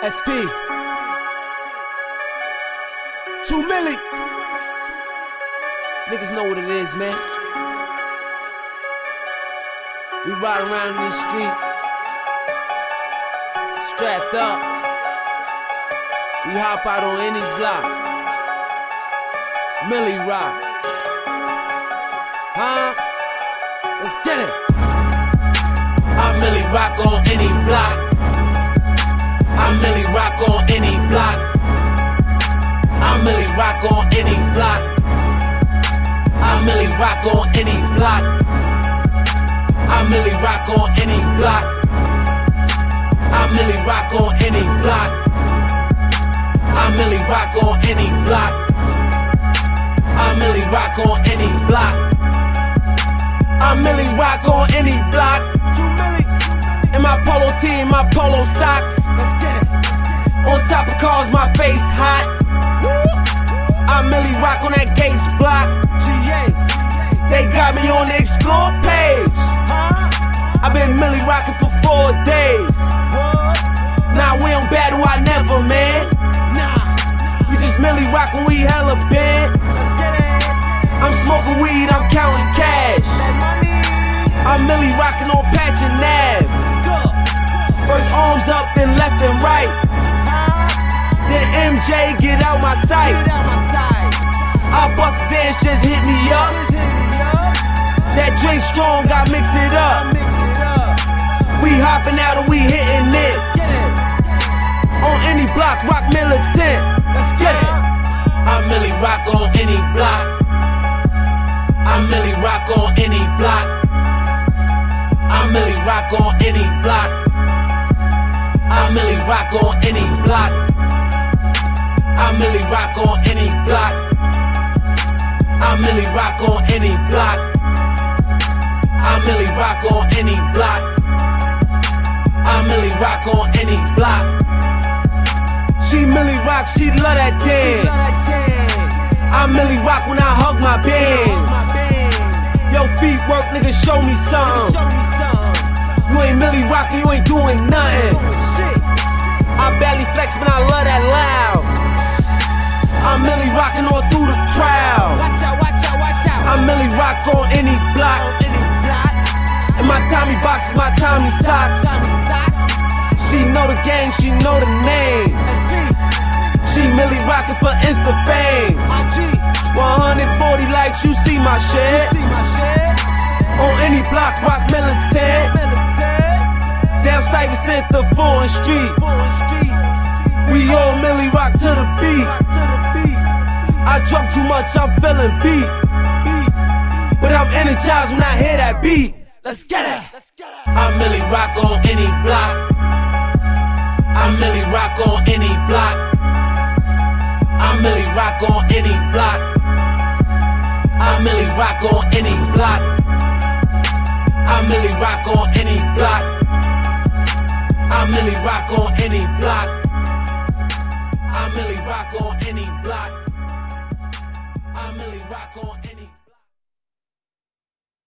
SP. Two Milly. Niggas know what it is, man. We ride around in these streets, strapped up. We hop out on any block. Milly rock. Huh? Let's get it. I Milly rock on any block. I Milly rock on any block. I'm Milly rock on any block. I'm Milly rock on any block. I'm Milly rock on any block. I Milly rock on any block. I Milly rock on any block. I Milly rock on any block. I Milly rock on any block. In my polo tee, my polo socks. Face hot. I Milly rock on that Gates block. They got me on the explore page. I've been Milly rocking for four days. Nah, we don't battle, I never, man. Nah, we just Milly rock when we hella bent. I'm smoking weed, I'm counting cash. I'm Milly rocking on Patchen Ave. First arms up, then left and right. MJ get out my sight. I bust dance, just hit me up. That drink strong, I mix it up. We hopping out and we hitting it. On any block, rock militant. Let's get it. I Milly rock on any block. I Milly rock on any block. I Milly rock on any block. I Milly rock on any block. Rock on any block. I Milly rock on any block. I Milly rock on any block. I Milly rock on any block. She Milly rock, she love that dance. I Milly rock when I hug my bands. Yo, feet work, nigga, show me something. You ain't Milly rockin', you ain't doing nothing. Tommy box my Tommy socks. She know the gang, she know the name. She Milly rockin' for Insta fame. 140 likes, you see my shit. On any block, rock militant. Down Stuyvesant, the 4th Street. We all Milly rock to the beat. I drunk too much, I'm feeling beat. But I'm energized when I hear that beat. Let's get it. I Milly rock on any block. I Milly rock on any block. I Milly rock on any block. I Milly rock on any block. I Milly rock on any block. I Milly rock on any block. I Milly rock on any block. I rock on any